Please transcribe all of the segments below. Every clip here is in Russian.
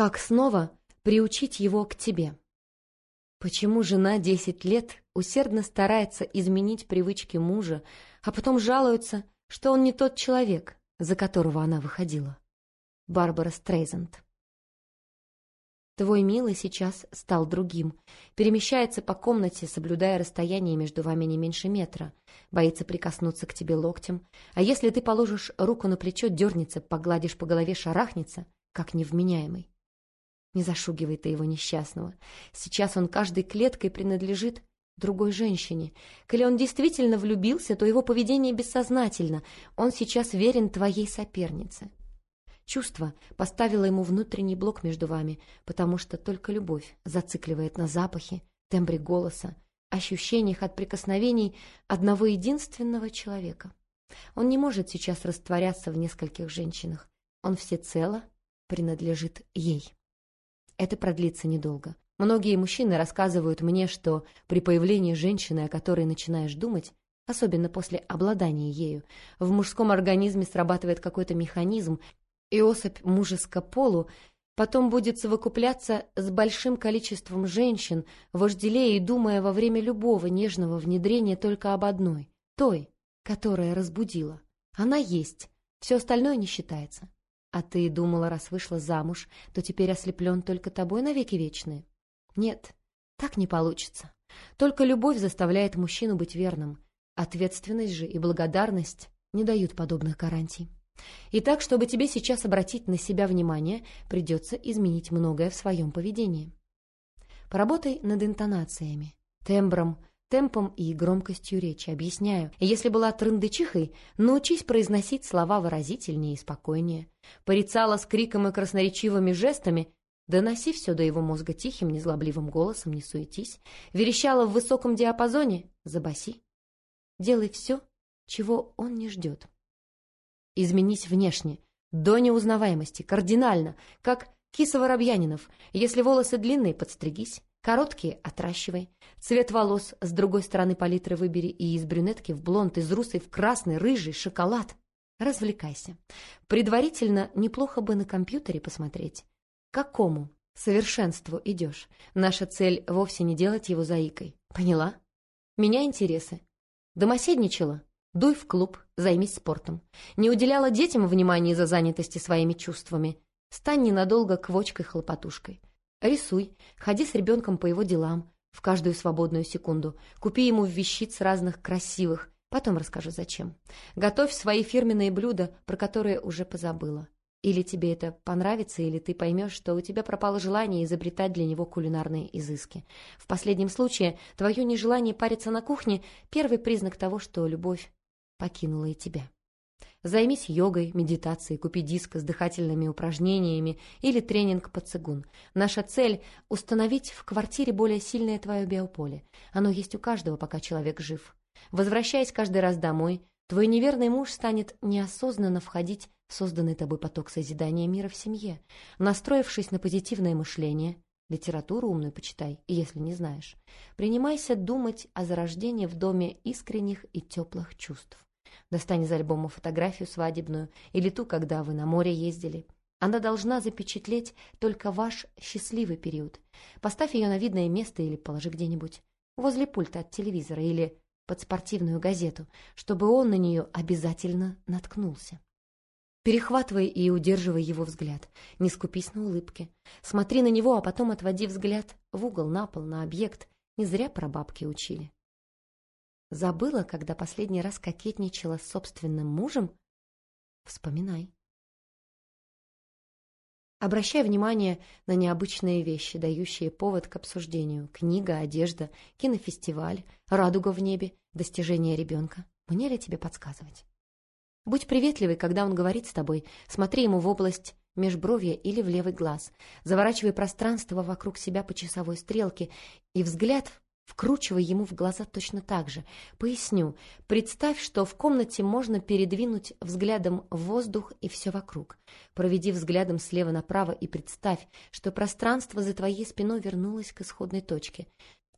Как снова приучить его к тебе? Почему жена десять лет усердно старается изменить привычки мужа, а потом жалуется, что он не тот человек, за которого она выходила? Барбара Стрейзенд Твой милый сейчас стал другим. Перемещается по комнате, соблюдая расстояние между вами не меньше метра. Боится прикоснуться к тебе локтем. А если ты положишь руку на плечо, дернется, погладишь по голове, шарахнется, как невменяемый. Не зашугивай ты его несчастного. Сейчас он каждой клеткой принадлежит другой женщине. Коли он действительно влюбился, то его поведение бессознательно. Он сейчас верен твоей сопернице. Чувство поставило ему внутренний блок между вами, потому что только любовь зацикливает на запахе, тембре голоса, ощущениях от прикосновений одного единственного человека. Он не может сейчас растворяться в нескольких женщинах. Он всецело принадлежит ей. Это продлится недолго. Многие мужчины рассказывают мне, что при появлении женщины, о которой начинаешь думать, особенно после обладания ею, в мужском организме срабатывает какой-то механизм, и особь мужеско полу потом будет совокупляться с большим количеством женщин, вожделея и думая во время любого нежного внедрения только об одной, той, которая разбудила. Она есть, все остальное не считается. А ты думала, раз вышла замуж, то теперь ослеплен только тобой навеки вечные? Нет, так не получится. Только любовь заставляет мужчину быть верным. Ответственность же и благодарность не дают подобных гарантий. И так, чтобы тебе сейчас обратить на себя внимание, придется изменить многое в своем поведении. Поработай над интонациями, тембром, темпом и громкостью речи. Объясняю, если была трындычихой, научись произносить слова выразительнее и спокойнее. Порицала с криком и красноречивыми жестами, доноси все до его мозга тихим, незлобливым голосом, не суетись. Верещала в высоком диапазоне, забаси. Делай все, чего он не ждет. Изменись внешне, до неузнаваемости, кардинально, как Киса Воробьянинов. Если волосы длинные, подстригись. Короткие — отращивай. Цвет волос с другой стороны палитры выбери и из брюнетки в блонд, из русой в красный, рыжий, шоколад. Развлекайся. Предварительно неплохо бы на компьютере посмотреть. К какому совершенству идешь? Наша цель вовсе не делать его заикой. Поняла? Меня интересы. Домоседничала? Дуй в клуб, займись спортом. Не уделяла детям внимания из-за занятости своими чувствами. Стань ненадолго квочкой-хлопотушкой. Рисуй, ходи с ребенком по его делам в каждую свободную секунду. Купи ему вещиц разных красивых, потом расскажу зачем. Готовь свои фирменные блюда, про которые уже позабыла. Или тебе это понравится, или ты поймешь, что у тебя пропало желание изобретать для него кулинарные изыски. В последнем случае твое нежелание париться на кухне – первый признак того, что любовь покинула и тебя. Займись йогой, медитацией, купи диск с дыхательными упражнениями или тренинг по цигун. Наша цель – установить в квартире более сильное твое биополе. Оно есть у каждого, пока человек жив. Возвращаясь каждый раз домой, твой неверный муж станет неосознанно входить в созданный тобой поток созидания мира в семье. Настроившись на позитивное мышление, литературу умную почитай, если не знаешь, принимайся думать о зарождении в доме искренних и теплых чувств. Достань из альбома фотографию свадебную или ту, когда вы на море ездили. Она должна запечатлеть только ваш счастливый период. Поставь ее на видное место или положи где-нибудь. Возле пульта от телевизора или под спортивную газету, чтобы он на нее обязательно наткнулся. Перехватывай и удерживай его взгляд. Не скупись на улыбке. Смотри на него, а потом отводи взгляд в угол, на пол, на объект. Не зря про бабки учили. Забыла, когда последний раз кокетничала с собственным мужем? Вспоминай. Обращай внимание на необычные вещи, дающие повод к обсуждению. Книга, одежда, кинофестиваль, радуга в небе, достижение ребенка. Мне ли тебе подсказывать? Будь приветливый, когда он говорит с тобой. Смотри ему в область межбровья или в левый глаз. Заворачивай пространство вокруг себя по часовой стрелке, и взгляд Вкручивай ему в глаза точно так же. Поясню. Представь, что в комнате можно передвинуть взглядом воздух и все вокруг. Проведи взглядом слева направо и представь, что пространство за твоей спиной вернулось к исходной точке,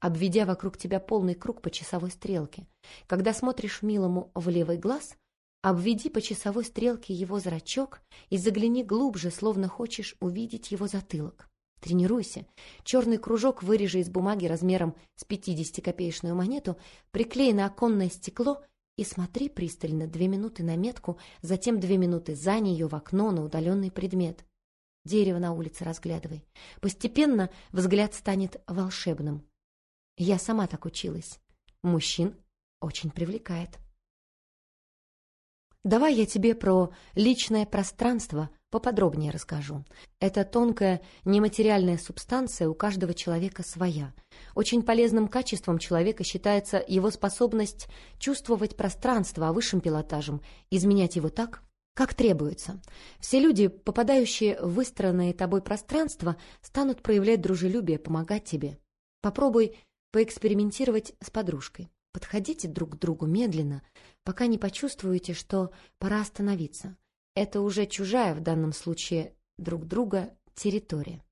обведя вокруг тебя полный круг по часовой стрелке. Когда смотришь милому в левый глаз, Обведи по часовой стрелке его зрачок и загляни глубже, словно хочешь увидеть его затылок. Тренируйся. Черный кружок вырежи из бумаги размером с 50-копеечную монету, приклей на оконное стекло и смотри пристально две минуты на метку, затем две минуты за нее в окно на удаленный предмет. Дерево на улице разглядывай. Постепенно взгляд станет волшебным. Я сама так училась. Мужчин очень привлекает. Давай я тебе про личное пространство поподробнее расскажу. Это тонкая нематериальная субстанция у каждого человека своя. Очень полезным качеством человека считается его способность чувствовать пространство, а высшим пилотажем изменять его так, как требуется. Все люди, попадающие в выстроенное тобой пространство, станут проявлять дружелюбие, помогать тебе. Попробуй поэкспериментировать с подружкой. Подходите друг к другу медленно, пока не почувствуете, что пора остановиться. Это уже чужая в данном случае друг друга территория.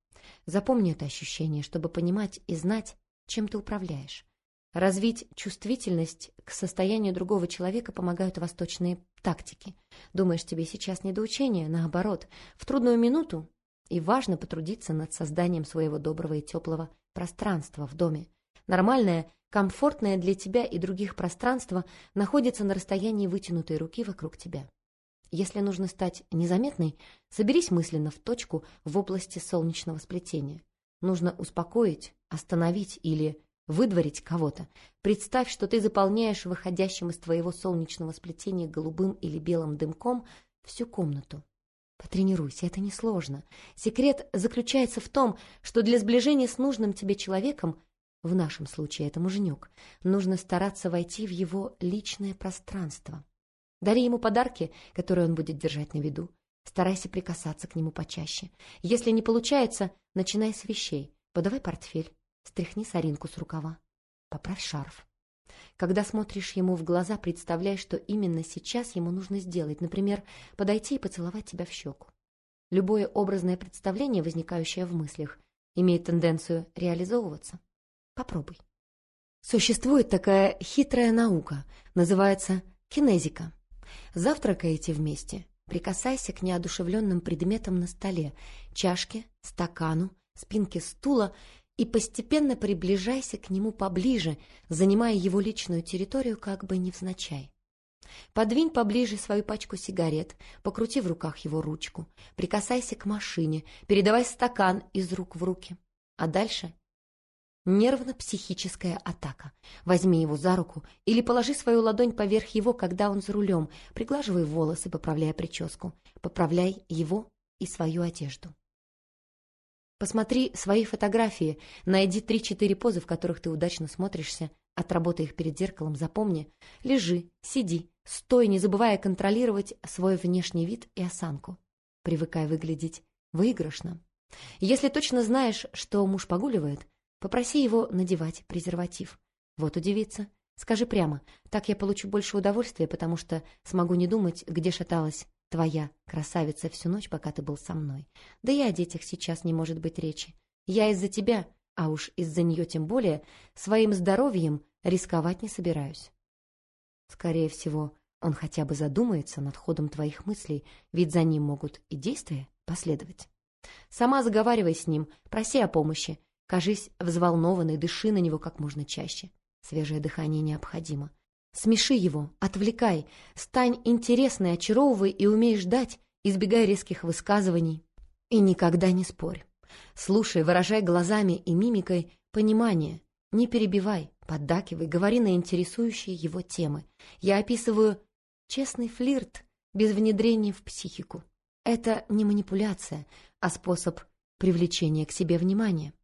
Запомни это ощущение, чтобы понимать и знать, чем ты управляешь. Развить чувствительность к состоянию другого человека помогают восточные тактики. Думаешь, тебе сейчас не до учения? Наоборот, в трудную минуту и важно потрудиться над созданием своего доброго и теплого пространства в доме. Нормальное, комфортное для тебя и других пространство находится на расстоянии вытянутой руки вокруг тебя. Если нужно стать незаметной, соберись мысленно в точку в области солнечного сплетения. Нужно успокоить, остановить или выдворить кого-то. Представь, что ты заполняешь выходящим из твоего солнечного сплетения голубым или белым дымком всю комнату. Потренируйся, это несложно. Секрет заключается в том, что для сближения с нужным тебе человеком в нашем случае это муженек, нужно стараться войти в его личное пространство. Дари ему подарки, которые он будет держать на виду. Старайся прикасаться к нему почаще. Если не получается, начинай с вещей. Подавай портфель, стряхни соринку с рукава, поправь шарф. Когда смотришь ему в глаза, представляй, что именно сейчас ему нужно сделать. Например, подойти и поцеловать тебя в щеку. Любое образное представление, возникающее в мыслях, имеет тенденцию реализовываться. Попробуй. Существует такая хитрая наука, называется кинезика. Завтракаете вместе, прикасайся к неодушевленным предметам на столе, чашке, стакану, спинке стула и постепенно приближайся к нему поближе, занимая его личную территорию как бы невзначай. Подвинь поближе свою пачку сигарет, покрути в руках его ручку, прикасайся к машине, передавай стакан из рук в руки. А дальше Нервно-психическая атака. Возьми его за руку или положи свою ладонь поверх его, когда он за рулем. Приглаживай волосы, поправляя прическу. Поправляй его и свою одежду. Посмотри свои фотографии, найди три-четыре позы, в которых ты удачно смотришься, отработай их перед зеркалом, запомни. Лежи, сиди, стой, не забывая контролировать свой внешний вид и осанку. Привыкай выглядеть выигрышно. Если точно знаешь, что муж погуливает, Попроси его надевать презерватив. Вот удивится. Скажи прямо, так я получу больше удовольствия, потому что смогу не думать, где шаталась твоя красавица всю ночь, пока ты был со мной. Да и о детях сейчас не может быть речи. Я из-за тебя, а уж из-за нее тем более, своим здоровьем рисковать не собираюсь. Скорее всего, он хотя бы задумается над ходом твоих мыслей, ведь за ним могут и действия последовать. Сама заговаривай с ним, проси о помощи, Кажись взволнованной, дыши на него как можно чаще. Свежее дыхание необходимо. Смеши его, отвлекай, стань интересной, очаровывай и умей ждать, избегай резких высказываний. И никогда не спорь. Слушай, выражай глазами и мимикой понимание. Не перебивай, поддакивай, говори на интересующие его темы. Я описываю честный флирт без внедрения в психику. Это не манипуляция, а способ привлечения к себе внимания.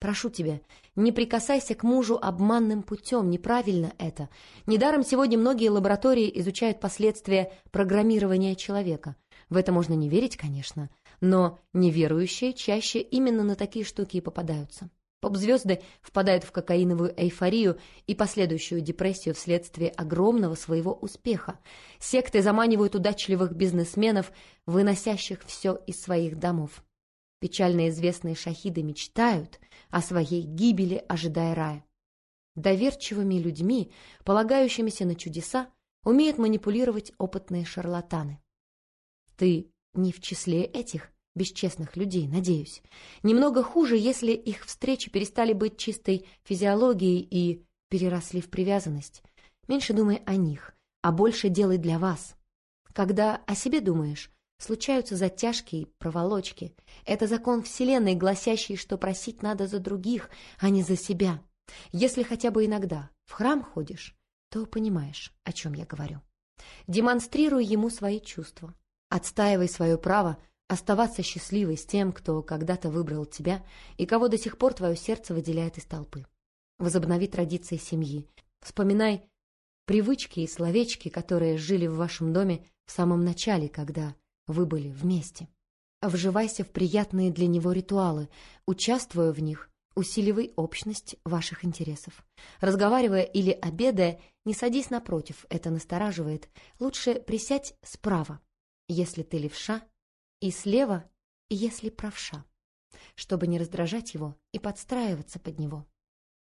Прошу тебя, не прикасайся к мужу обманным путем, неправильно это. Недаром сегодня многие лаборатории изучают последствия программирования человека. В это можно не верить, конечно, но неверующие чаще именно на такие штуки и попадаются. Поп-звезды впадают в кокаиновую эйфорию и последующую депрессию вследствие огромного своего успеха. Секты заманивают удачливых бизнесменов, выносящих все из своих домов. Печально известные шахиды мечтают о своей гибели, ожидая рая. Доверчивыми людьми, полагающимися на чудеса, умеют манипулировать опытные шарлатаны. Ты не в числе этих бесчестных людей, надеюсь. Немного хуже, если их встречи перестали быть чистой физиологией и переросли в привязанность. Меньше думай о них, а больше делай для вас. Когда о себе думаешь, случаются затяжки и проволочки. Это закон Вселенной, гласящий, что просить надо за других, а не за себя. Если хотя бы иногда в храм ходишь, то понимаешь, о чем я говорю. Демонстрируй ему свои чувства. Отстаивай свое право оставаться счастливой с тем, кто когда-то выбрал тебя и кого до сих пор твое сердце выделяет из толпы. Возобнови традиции семьи. Вспоминай привычки и словечки, которые жили в вашем доме в самом начале, когда вы были вместе. Вживайся в приятные для него ритуалы, участвуя в них, усиливай общность ваших интересов. Разговаривая или обедая, не садись напротив, это настораживает. Лучше присядь справа, если ты левша, и слева, если правша, чтобы не раздражать его и подстраиваться под него.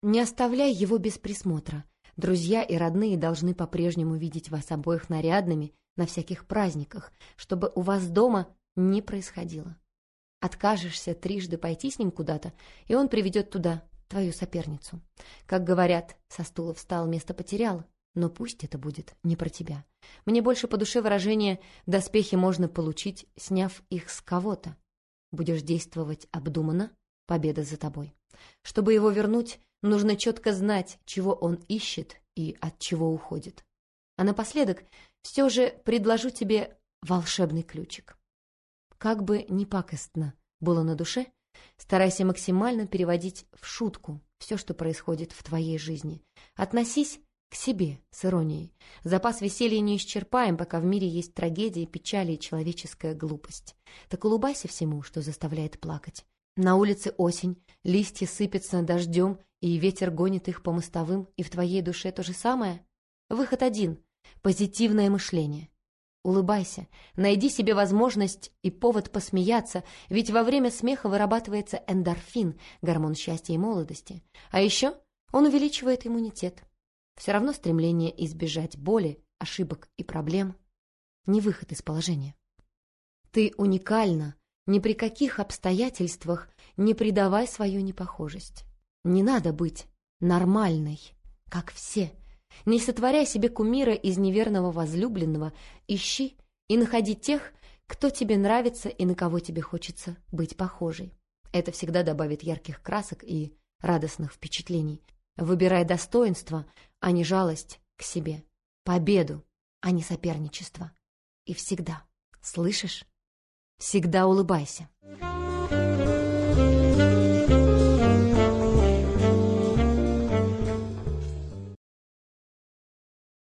Не оставляй его без присмотра. Друзья и родные должны по-прежнему видеть вас обоих нарядными на всяких праздниках, чтобы у вас дома не происходило. Откажешься трижды пойти с ним куда-то, и он приведет туда твою соперницу. Как говорят, со стула встал, место потерял, но пусть это будет не про тебя. Мне больше по душе выражение «доспехи можно получить, сняв их с кого-то». Будешь действовать обдуманно, победа за тобой. Чтобы его вернуть, нужно четко знать, чего он ищет и от чего уходит. А напоследок все же предложу тебе волшебный ключик. Как бы ни пакостно было на душе, старайся максимально переводить в шутку все, что происходит в твоей жизни. Относись к себе с иронией. Запас веселья не исчерпаем, пока в мире есть трагедии, печали и человеческая глупость. Так улыбайся всему, что заставляет плакать. На улице осень, листья сыпятся дождем, и ветер гонит их по мостовым, и в твоей душе то же самое? Выход один — позитивное мышление. Улыбайся, найди себе возможность и повод посмеяться, ведь во время смеха вырабатывается эндорфин, гормон счастья и молодости. А еще он увеличивает иммунитет. Все равно стремление избежать боли, ошибок и проблем – не выход из положения. Ты уникальна, ни при каких обстоятельствах не придавай свою непохожесть. Не надо быть нормальной, как все – не сотворяй себе кумира из неверного возлюбленного, ищи и находи тех, кто тебе нравится и на кого тебе хочется быть похожей. Это всегда добавит ярких красок и радостных впечатлений. Выбирай достоинство, а не жалость к себе. Победу, а не соперничество. И всегда, слышишь? Всегда улыбайся.